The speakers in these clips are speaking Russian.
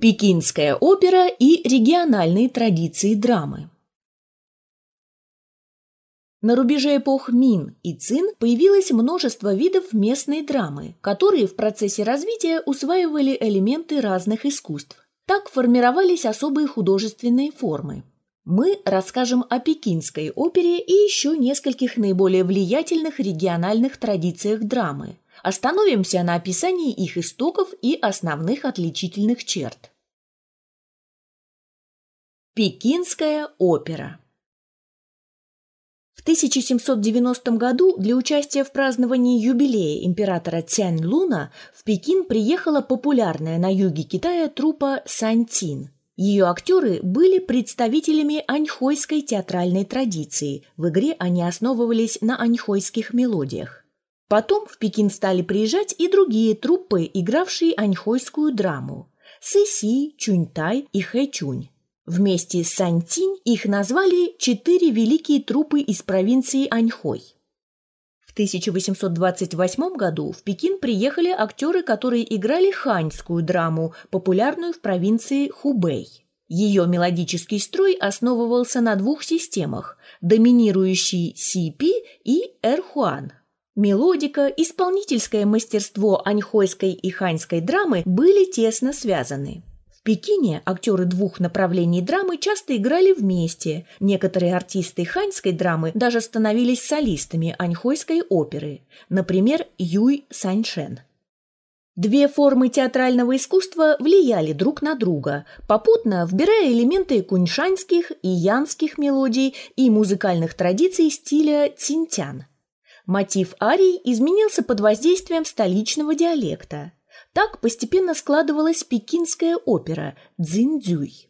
Пекинская опера и региональные традиции драмы. На рубеже эпох Мин и Цин появилось множество видов местной драмы, которые в процессе развития усваивали элементы разных искусств. Так формировались особые художественные формы. Мы расскажем о пекинской опере и еще нескольких наиболее влиятельных региональных традициях драмы. Остановимся на описании их истоков и основных отличительных черт. Пекинская опера в 1790 году для участия в праздновании юбилея императора Цянь Луна в Пекин приехала популярная на юге Китая труппа Сантин. Ее актеры были представителями аньхойской театральной традиции. В игре они основывались на аньхойских мелодиях. Потом в Пекин стали приезжать и другие труппы, игравшие аньхойскую драму – Сэси, Чуньтай и Хэчунь. Вместе с Сантинь их назвали четыре великие трупы из провинции Аньхой. В 1828 году в Пекин приехали актеры, которые играли ханьскую драму, популярную в провинции Хубэй. Ее мелодический строй основывался на двух системах – доминирующий Си-Пи и Эрхуан. Мелодика, исполнительское мастерство аньхойской и ханьской драмы были тесно связаны. В Пекине актеры двух направлений драмы часто играли вместе. Некоторые артисты ханьской драмы даже становились солистами аньхойской оперы, например, Юй Саньшен. Две формы театрального искусства влияли друг на друга, попутно вбирая элементы куньшанских и янских мелодий и музыкальных традиций стиля цинтян. Мотив арий изменился под воздействием столичного диалекта – так постепенно складывалась пекинская опера «Цзиньцзюй».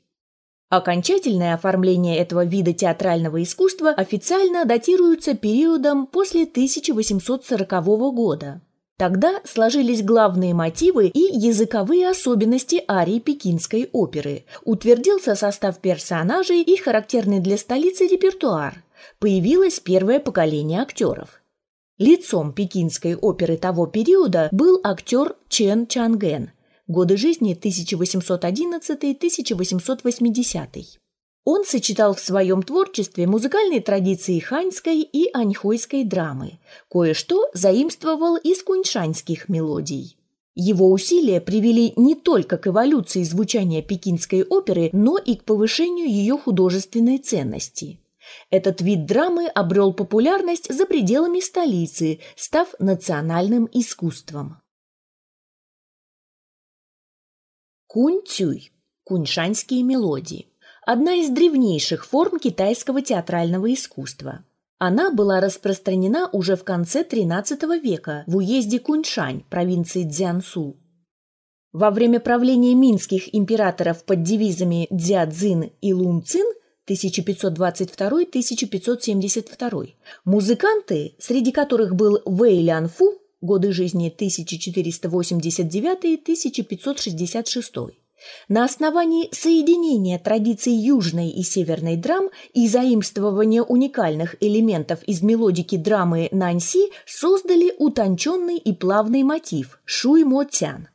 Окончательное оформление этого вида театрального искусства официально датируется периодом после 1840 года. Тогда сложились главные мотивы и языковые особенности арии пекинской оперы, утвердился состав персонажей и характерный для столицы репертуар, появилось первое поколение актеров. Лицом пекинской оперы того периода был актер Чен Чанген, годы жизни 1811-1880. Он сочетал в своем творчестве музыкальные традиции ханьской и аньхойской драмы, кое-что заимствовал из куньшаньских мелодий. Его усилия привели не только к эволюции звучания пекинской оперы, но и к повышению ее художественной ценности. Этот вид драмы обрел популярность за пределами столицы, став национальным искусством. Кунь-цюй – куньшанские мелодии. Одна из древнейших форм китайского театрального искусства. Она была распространена уже в конце XIII века в уезде Куньшань, провинции Цзянсу. Во время правления минских императоров под девизами Дзя-Цзин и Лун-Цин 1522-1572. Музыканты, среди которых был Вэй Лян Фу, годы жизни 1489-1566. На основании соединения традиций южной и северной драм и заимствования уникальных элементов из мелодики драмы Нанси создали утонченный и плавный мотив «Шуй Мо Цян».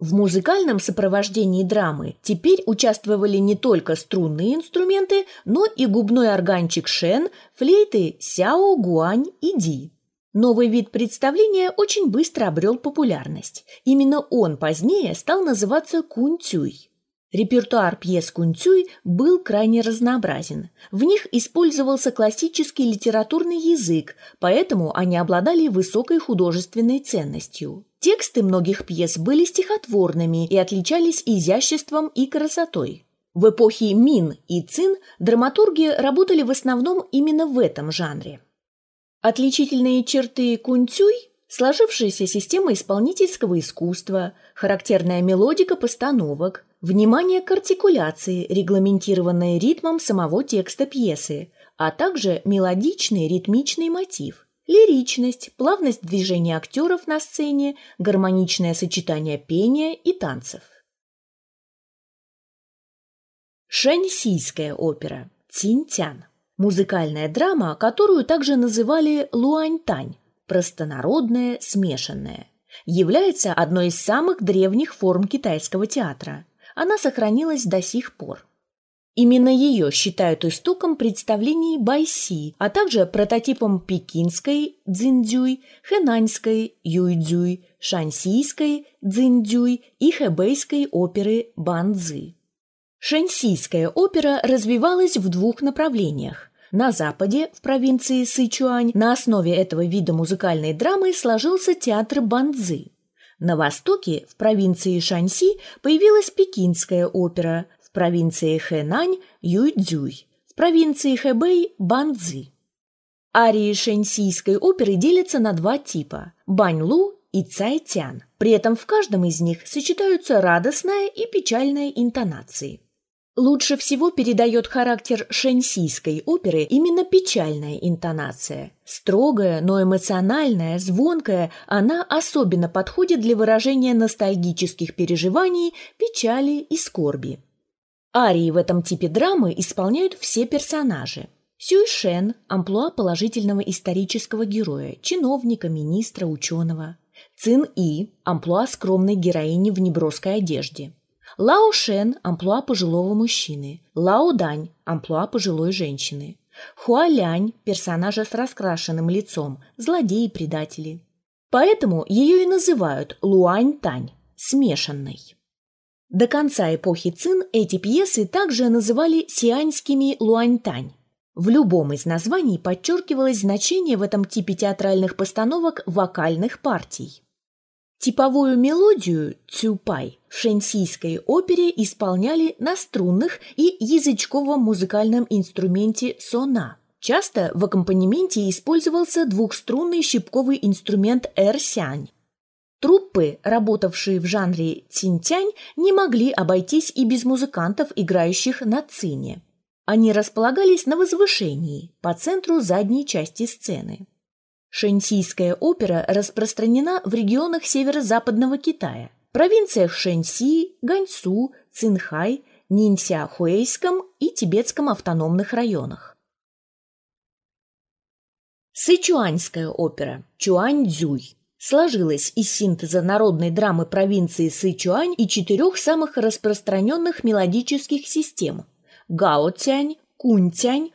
В музыкальном сопровождении драмы теперь участвовали не только струнные инструменты, но и губной органчик шен, флейты сяо, гуань и ди. Новый вид представления очень быстро обрел популярность. Именно он позднее стал называться кунцюй. Репертуар пьес Кунцюй был крайне разнообразен. В них использовался классический литературный язык, поэтому они обладали высокой художественной ценностью. Тексты многих пьес были стихотворными и отличались изяществом и красотой. В эпохе Мин и Цин драматурги работали в основном именно в этом жанре. Отличительные черты кунцюй – сложившаяся система исполнительского искусства, характерная мелодика постановок, внимание к артикуляции, регламентированное ритмом самого текста пьесы, а также мелодичный ритмичный мотив – лиричность, плавность движения актеров на сцене, гармоничное сочетание пения и танцев. Шэньсийская опера «Цинтян» – музыкальная драма, которую также называли «Луаньтань» – простонародная, смешанная. Является одной из самых древних форм китайского театра. Она сохранилась до сих пор. Именно ее считают истоком представлений байси, а также прототипом пекинской дзиндзюй, хэнаньской юйдзюй, шансийской дзиндзюй и хэбэйской оперы банзы. Шэньсийская опера развивалась в двух направлениях. На западе, в провинции Сычуань, на основе этого вида музыкальной драмы сложился театр банзы. На востоке, в провинции Шаньси, появилась пекинская опера, в провинции Хэнань – Юйцзюй, в провинции Хэбэй – Банцзы. Арии шэньсийской оперы делятся на два типа – баньлу и цайтян. При этом в каждом из них сочетаются радостная и печальная интонации. Лучше всего передает характер шэньсийской оперы именно печальная интонация. Строгая, но эмоциональная, звонкая, она особенно подходит для выражения ностальгических переживаний, печали и скорби. Арии в этом типе драмы исполняют все персонажи. Сюйшен – амплуа положительного исторического героя, чиновника, министра, ученого. Цин И – амплуа скромной героини в неброской одежде. Лао Шен – амплуа пожилого мужчины. Лао Дань – амплуа пожилой женщины. Хуа Лянь – персонажа с раскрашенным лицом, злодеи и предатели. Поэтому ее и называют Луань Тань – смешанной. До конца эпохи Цин эти пьесы также называли сианьскими луаньтань. В любом из названий подчеркивалось значение в этом типе театральных постановок вокальных партий. Типовую мелодию «цюпай» в шэньсийской опере исполняли на струнных и язычковом музыкальном инструменте сона. Часто в аккомпанементе использовался двухструнный щипковый инструмент эрсянь. Труппы, работавшие в жанре цинтянь, не могли обойтись и без музыкантов, играющих на цине. Они располагались на возвышении, по центру задней части сцены. Шэньсийская опера распространена в регионах северо-западного Китая, провинциях Шэньси, Ганьсу, Цинхай, Нинсяхуэйском и Тибетском автономных районах. Сычуаньская опера Чуаньцзюй сложилась из синтеза народной драмы провинции Сычуань и четырех самых распространенных мелодических систем – Гао-тянь, Кунь-тянь.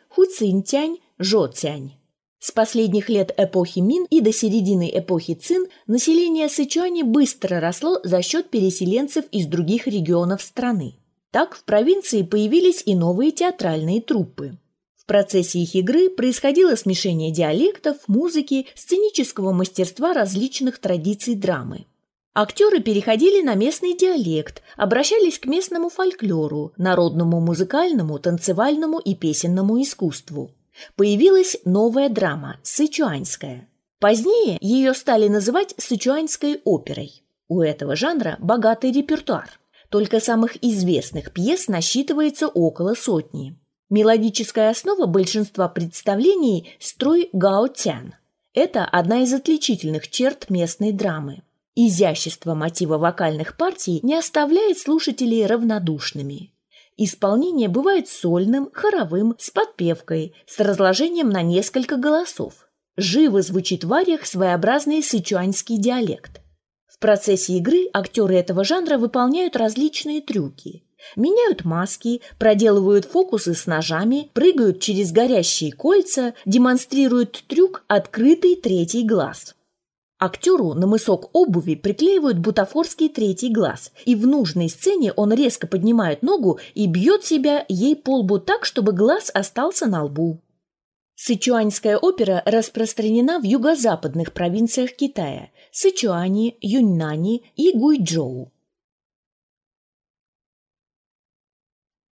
С последних лет эпохи Мин и до середины эпохи Цин население Сычуани быстро росло за счет переселенцев из других регионов страны. Так в провинции появились и новые театральные труппы. В процессе их игры происходило смешение диалектов, музыки, сценического мастерства различных традиций драмы. Актеры переходили на местный диалект, обращались к местному фольклору, народному музыкальному, танцевальному и песенному искусству. Появилась новая драма – сычуаньская. Позднее ее стали называть сычуаньской оперой. У этого жанра богатый репертуар. Только самых известных пьес насчитывается около сотни. Мелодическая основа большинства представлений – строй гао-тян. Это одна из отличительных черт местной драмы. Изящество мотива вокальных партий не оставляет слушателей равнодушными. Исполнение бывает сольным, хоровым, с подпевкой, с разложением на несколько голосов. Живо звучит в ариях своеобразный сычуаньский диалект. В процессе игры актеры этого жанра выполняют различные трюки. Меняют маски, проделывают фокусы с ножами, прыгают через горящие кольца, демонстрируют трюк «открытый третий глаз». Актеру на мысок обуви приклеивают бутафорский третий глаз, и в нужной сцене он резко поднимает ногу и бьет себя ей по лбу так, чтобы глаз остался на лбу. Сычуаньская опера распространена в юго-западных провинциях Китая – Сычуани, Юньнани и Гуйчжоу.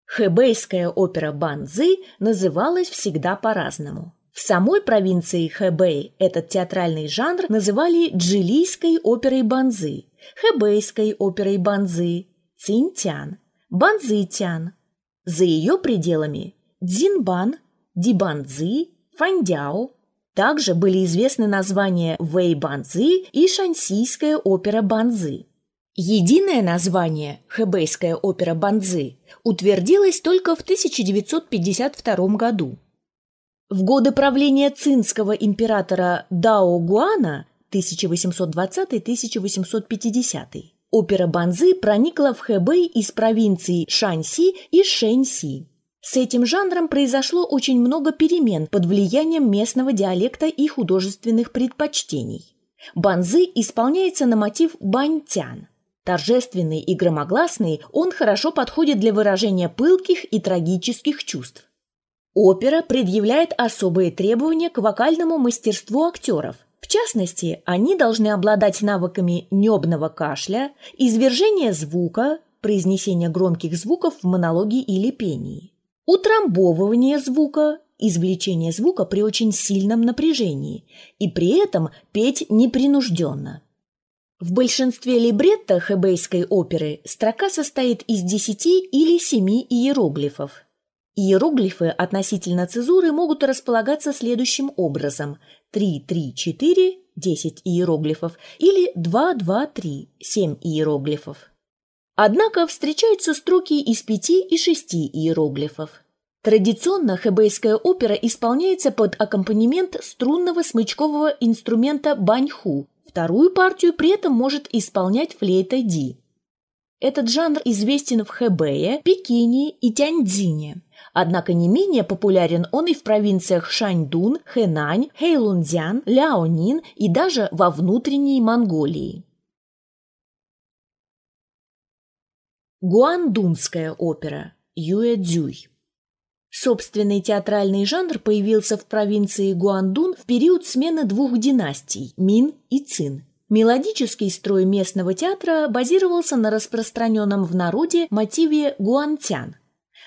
Хэбэйская опера Банзы называлась всегда по-разному. В самой провинции Хэбэй этот театральный жанр называли джилийской оперой банзы, хэбэйской оперой банзы, цинтян, банзытян. За ее пределами дзинбан, дибанзы, фандяо. Также были известны названия вэй-банзы и шансийская опера банзы. Единое название «Хэбэйская опера банзы» утвердилось только в 1952 году. В годы правления цинского императора Дао Гуана 1820-1850. Опера Банзы проникла в Хэбэй из провинций Шаньси и Шэньси. С этим жанром произошло очень много перемен под влиянием местного диалекта и художественных предпочтений. Банзы исполняется на мотив баньтян. Торжественный и громогласный, он хорошо подходит для выражения пылких и трагических чувств. Опера предъявляет особые требования к вокальному мастерству актеров. В частности, они должны обладать навыками небного кашля, извержения звука, произнесения громких звуков в монологе или пении, утрамбовывания звука, извлечение звука при очень сильном напряжении и при этом петь непринужденно. В большинстве либретто хэбейской оперы строка состоит из десяти или семи иероглифов. Иероглифы относительно цезуры могут располагаться следующим образом 3-3-4 – 10 иероглифов или 2-2-3 – 7 иероглифов. Однако встречаются строки из 5 и 6 иероглифов. Традиционно хэбейская опера исполняется под аккомпанемент струнного смычкового инструмента баньху. Вторую партию при этом может исполнять флейта ди. Этот жанр известен в Хэбэе, Пекине и Тяньцзине. Однако не менее популярен он и в провинциях Шаньдун, Хэнань, Хэйлунцзян, Ляонин и даже во внутренней Монголии. Гуандунская опера Юэцзюй Собственный театральный жанр появился в провинции Гуандун в период смены двух династий – Мин и Цин. Мелодический строй местного театра базировался на распространенном в народе мотиве гуантян.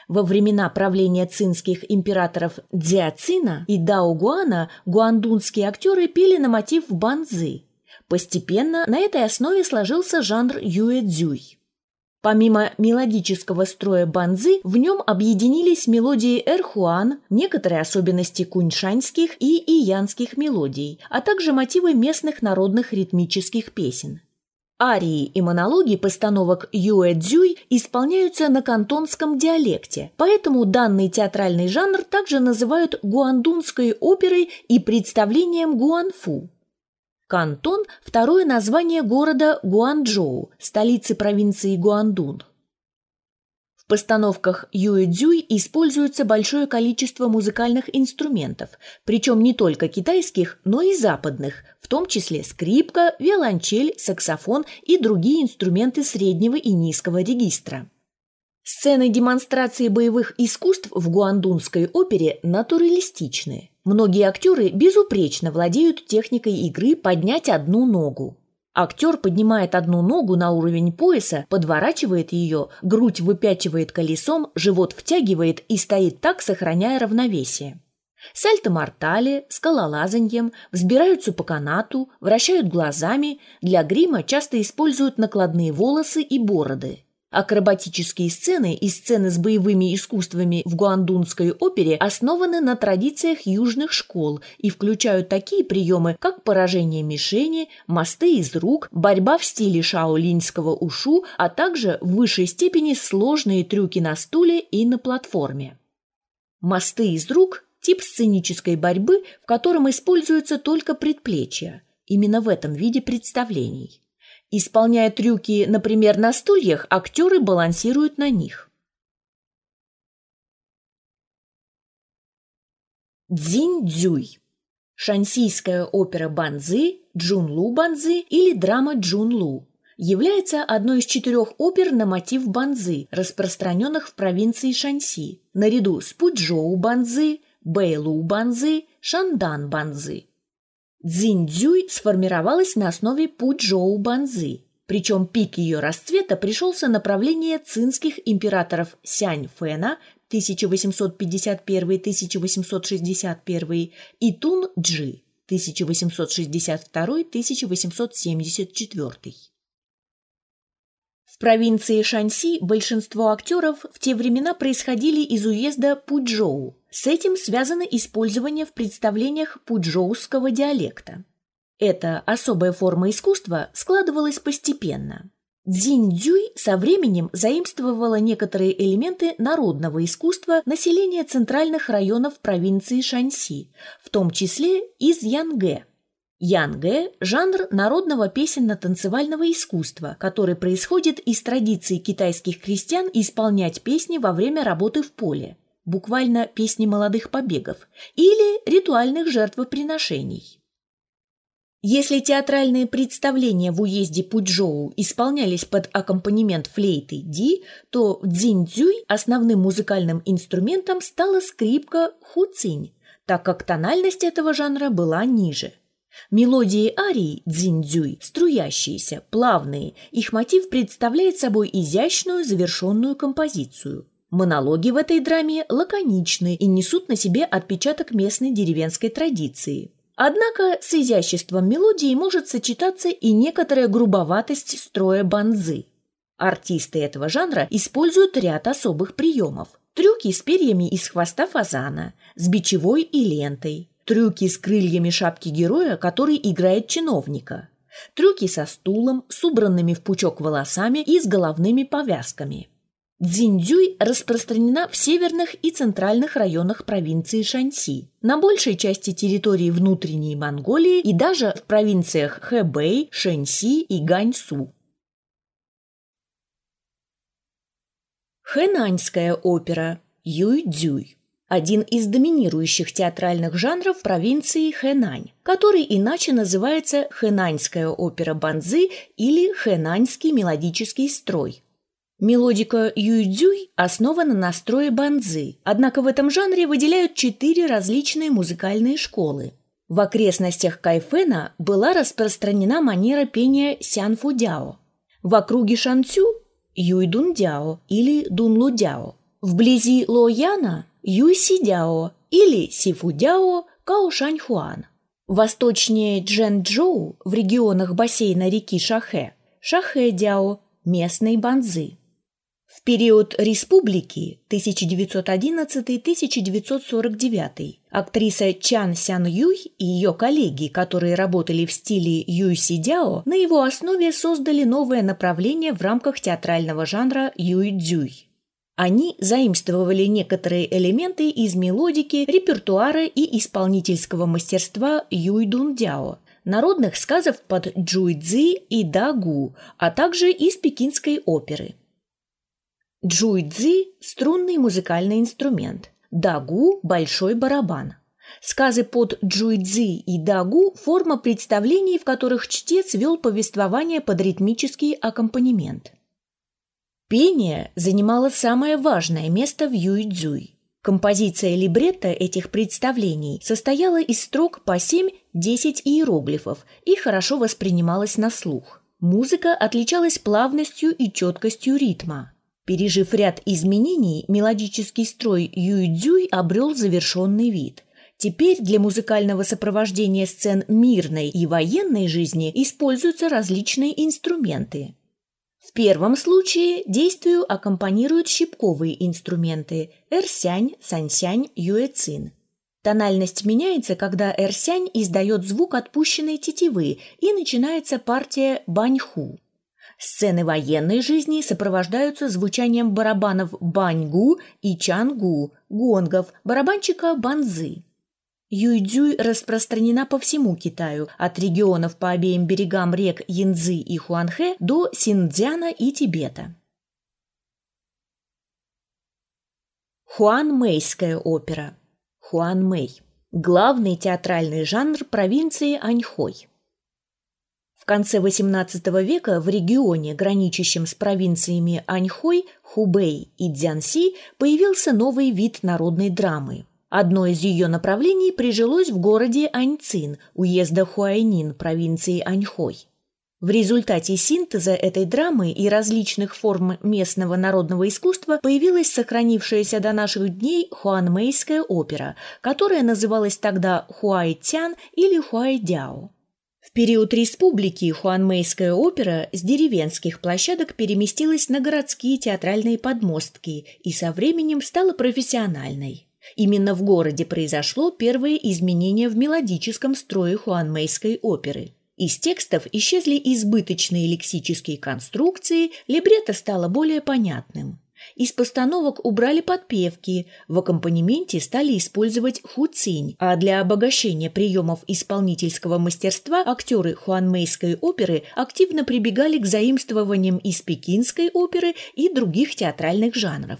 Во времена правления цинских императоров Дзяцина и Дао Гуана гуандунские актеры пели на мотив банзы. Постепенно на этой основе сложился жанр юэцзюй. Помимо мелодического строя банзы, в нем объединились мелодии эрхуан, некоторые особенности куньшаньских и иянских мелодий, а также мотивы местных народных ритмических песен. Арии и монологи постановок Юэ-Дзюй исполняются на кантонском диалекте, поэтому данный театральный жанр также называют гуандунской оперой и представлением гуанфу. Кантон – второе название города Гуанчжоу, столицы провинции Гуандун. В постановках Юэцзюй используется большое количество музыкальных инструментов, причем не только китайских, но и западных, в том числе скрипка, виолончель, саксофон и другие инструменты среднего и низкого регистра. Сцены демонстрации боевых искусств в гуандунской опере натуралистичны. Многие актеры безупречно владеют техникой игры поднять одну ногу. Актер поднимает одну ногу на уровень пояса, подворачивает ее, грудь выпячивает колесом, живот втягивает и стоит так, сохраняя равновесие. Сальто-мортале, скалолазаньем, взбираются по канату, вращают глазами, для грима часто используют накладные волосы и бороды. Акробатические сцены и сцены с боевыми искусствами в гуандунской опере основаны на традициях южных школ и включают такие приемы, как поражение мишени, мосты из рук, борьба в стиле шаолиньского ушу, а также в высшей степени сложные трюки на стуле и на платформе. Мосты из рук – тип сценической борьбы, в котором используются только предплечья. Именно в этом виде представлений. Исполняя трюки, например, на стульях, актеры балансируют на них. Дзинь-дзюй. Шансийская опера Банзы, Джунлу Банзы или драма Джунлу является одной из четырех опер на мотив банзы, распространенных в провинции Шанси, наряду с Пуджоу банзы, Бэйлу банзы, Шандан банзы. Цзиньцзюй сформировалась на основе Пуджоу Банзы, причем пик ее расцвета пришелся на правление цинских императоров Сянь Фэна 1851-1861 и Тун Джи 1862-1874. Провинции Шанси большинство актеров в те времена происходили из уезда Пуджоу, с этим связано использование в представлениях пуджоуского диалекта. Эта особая форма искусства складывалась постепенно. Цзиньцзюй со временем заимствовала некоторые элементы народного искусства населения центральных районов провинции Шаньси, в том числе из Янгэ. Янгэ – жанр народного песенно-танцевального искусства, который происходит из традиции китайских крестьян исполнять песни во время работы в поле, буквально песни молодых побегов, или ритуальных жертвоприношений. Если театральные представления в уезде Пуджоу исполнялись под аккомпанемент флейты Ди, то в Цзиньцзюй основным музыкальным инструментом стала скрипка хуцинь, так как тональность этого жанра была ниже – Мелодии арии дзиньцзюй струящиеся, плавные, их мотив представляет собой изящную завершенную композицию. Монологи в этой драме лаконичны и несут на себе отпечаток местной деревенской традиции. Однако с изяществом мелодии может сочетаться и некоторая грубоватость строя банзы. Артисты этого жанра используют ряд особых приемов. Трюки с перьями из хвоста фазана, с бичевой и лентой, трюки с крыльями шапки героя, который играет чиновника, трюки со стулом, с убранными в пучок волосами и с головными повязками. Дзиндзюй распространена в северных и центральных районах провинции Шаньси, на большей части территории внутренней Монголии и даже в провинциях Хэбэй, Шэньси и Ганьсу. Хэнаньская опера Юй-Дзюй один из доминирующих театральных жанров провинции Хэнань, который иначе называется Хэнаньская опера банзы или Хэнаньский мелодический строй. Мелодика юйдзюй основана на строе банзы, однако в этом жанре выделяют четыре различные музыкальные школы. В окрестностях Кайфена была распространена манера пения сянфудяо. В округе Шанцю – юйдундяо или дунлудяо. Вблизи Лояна Юйсидяо или Сифудяо Каошаньхуан. Восточнее Джэнчжоу в регионах бассейна реки Шахэ – Шахэдяо, местной банзы. В период республики 1911-1949 актриса Чан Сян Юй и ее коллеги, которые работали в стиле Юй Сидяо, на его основе создали новое направление в рамках театрального жанра Юй Дзюй. Они заимствовали некоторые элементы из мелодики, репертуара и исполнительского мастерства Юйдун Дяо, народных сказов под Джуйцзи и Дагу, а также из пекинской оперы. Джуйцзи – струнный музыкальный инструмент, Дагу – большой барабан. Сказы под Джуйцзи и Дагу – форма представлений, в которых чтец вел повествование под ритмический аккомпанемент – Пение занимало самое важное место в Юйцзюй. Композиция либретто этих представлений состояла из строк по 7-10 иероглифов и хорошо воспринималась на слух. Музыка отличалась плавностью и четкостью ритма. Пережив ряд изменений, мелодический строй Юйцзюй обрел завершенный вид. Теперь для музыкального сопровождения сцен мирной и военной жизни используются различные инструменты. В первом случае действию аккомпанируют щипковые инструменты – эрсянь, сансянь, юэцин. Тональность меняется, когда эрсянь издает звук отпущенной тетивы и начинается партия баньху. Сцены военной жизни сопровождаются звучанием барабанов баньгу и чангу, гонгов, барабанчика банзы. Юйдзюй распространена по всему Китаю, от регионов по обеим берегам рек Янцзы и Хуанхэ до Синьцзяна и Тибета. Хуанмэйская опера. Хуанмэй. Главный театральный жанр провинции Аньхой. В конце XVIII века в регионе, граничащем с провинциями Аньхой, Хубэй и Цзянси, появился новый вид народной драмы Одно из ее направлений прижилось в городе Аньцин, уезда Хуайнин, провинции Аньхой. В результате синтеза этой драмы и различных форм местного народного искусства появилась сохранившаяся до наших дней хуанмейская опера, которая называлась тогда Хуайтян или Хуайдяо. В период республики хуанмейская опера с деревенских площадок переместилась на городские театральные подмостки и со временем стала профессиональной. Именно в городе произошло первое изменение в мелодическом строе хуанмейской оперы. Из текстов исчезли избыточные лексические конструкции, либретто стало более понятным. Из постановок убрали подпевки, в аккомпанементе стали использовать хуцинь, а для обогащения приемов исполнительского мастерства актеры хуанмейской оперы активно прибегали к заимствованиям из пекинской оперы и других театральных жанров.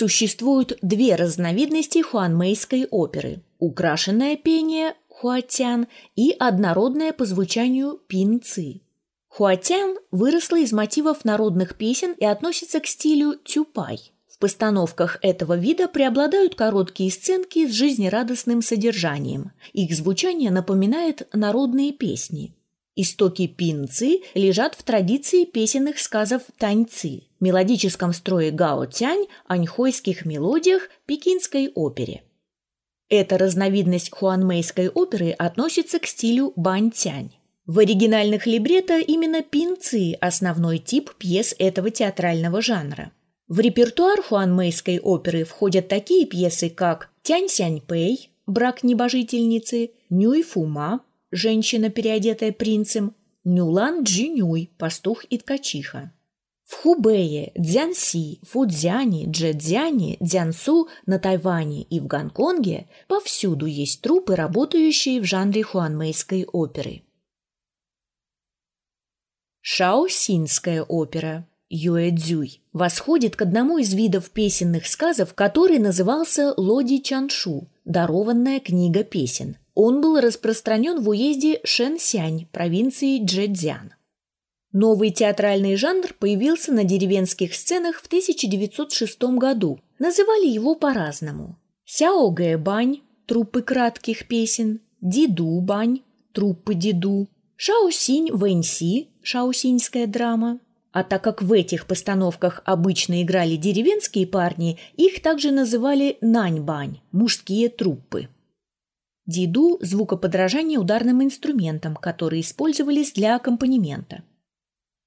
Существуют две разновидности хуанмейской оперы – украшенное пение – хуатян и однородное по звучанию пинцы. Хуатян выросла из мотивов народных песен и относится к стилю тюпай. В постановках этого вида преобладают короткие сценки с жизнерадостным содержанием. Их звучание напоминает народные песни. Истоки пинцы лежат в традиции песенных сказов таньцы, мелодическом строе гао-тянь, аньхойских мелодиях, пекинской опере. Эта разновидность хуанмейской оперы относится к стилю бань-тянь. В оригинальных либретто именно пинцы – основной тип пьес этого театрального жанра. В репертуар хуанмейской оперы входят такие пьесы, как «Тянь Сянь Пэй», «Брак небожительницы», «Нюй Фума», «Женщина, переодетая принцем», «Нюлан Джинюй», «Пастух и ткачиха». В Хубэе, Дзянси, Фудзяне, Джэцзяне, Дзянсу, на Тайване и в Гонконге повсюду есть трупы, работающие в жанре хуанмейской оперы. Шаосинская опера Юэцзюй восходит к одному из видов песенных сказов, который назывался Лоди Чаншу – дарованная книга песен. Он был распространен в уезде Шэнсянь, провинции Джэцзян. Новый театральный жанр появился на деревенских сценах в 1906 году. Называли его по-разному. Сяогэ бань – труппы кратких песен, Диду бань – труппы Диду, Шаосинь Вэньси шаусиньская драма. А так как в этих постановках обычно играли деревенские парни, их также называли наньбань – мужские труппы. Диду – звукоподражание ударным инструментам, которые использовались для аккомпанемента.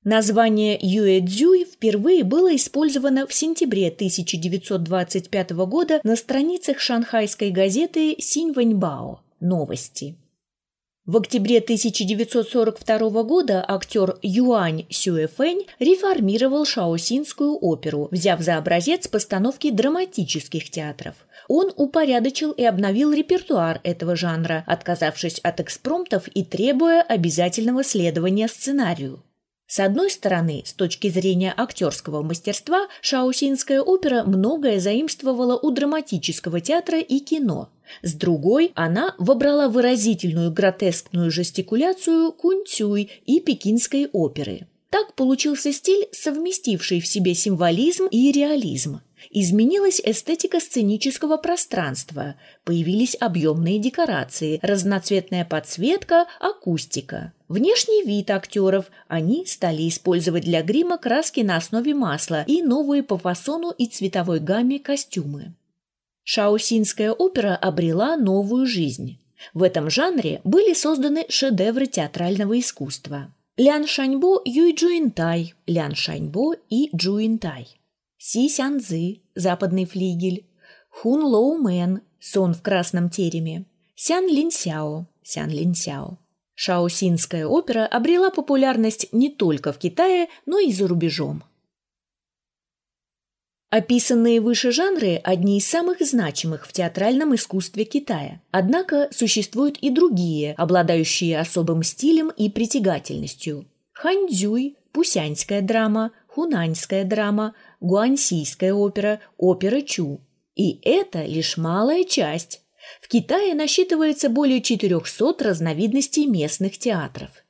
Название Юэцзюй впервые было использовано в сентябре 1925 года на страницах шанхайской газеты «Синьвэньбао. Новости». В октябре 1942 года актер Юань Сюэфэнь реформировал шаосинскую оперу, взяв за образец постановки драматических театров. Он упорядочил и обновил репертуар этого жанра, отказавшись от экспромтов и требуя обязательного следования сценарию. С одной стороны, с точки зрения актерского мастерства, шаосинская опера многое заимствовала у драматического театра и кино. С другой, она вобрала выразительную гротескную жестикуляцию кунцюй и пекинской оперы. Так получился стиль, совместивший в себе символизм и реализм. Изменилась эстетика сценического пространства, появились объемные декорации, разноцветная подсветка, акустика. Внешний вид актеров они стали использовать для грима краски на основе масла и новые по фасону и цветовой гамме костюмы. Шаосинская опера обрела новую жизнь. В этом жанре были созданы шедевры театрального искусства. Лян Шаньбо Юй Чжу Интай, Лян Шаньбо и Чжу Интай. Си Сян Цзи, западный флигель, Хун Лоу Мэн, сон в красном тереме, Сян Лин Сяо, Сян Лин Сяо. Шаосинская опера обрела популярность не только в Китае, но и за рубежом. Описанные выше жанры – одни из самых значимых в театральном искусстве Китая. Однако существуют и другие, обладающие особым стилем и притягательностью. Ханьцзюй, пусяньская драма, хунаньская драма, гуаньсийская опера, опера Чу. И это лишь малая часть. В Китае насчитывается более 400 разновидностей местных театров.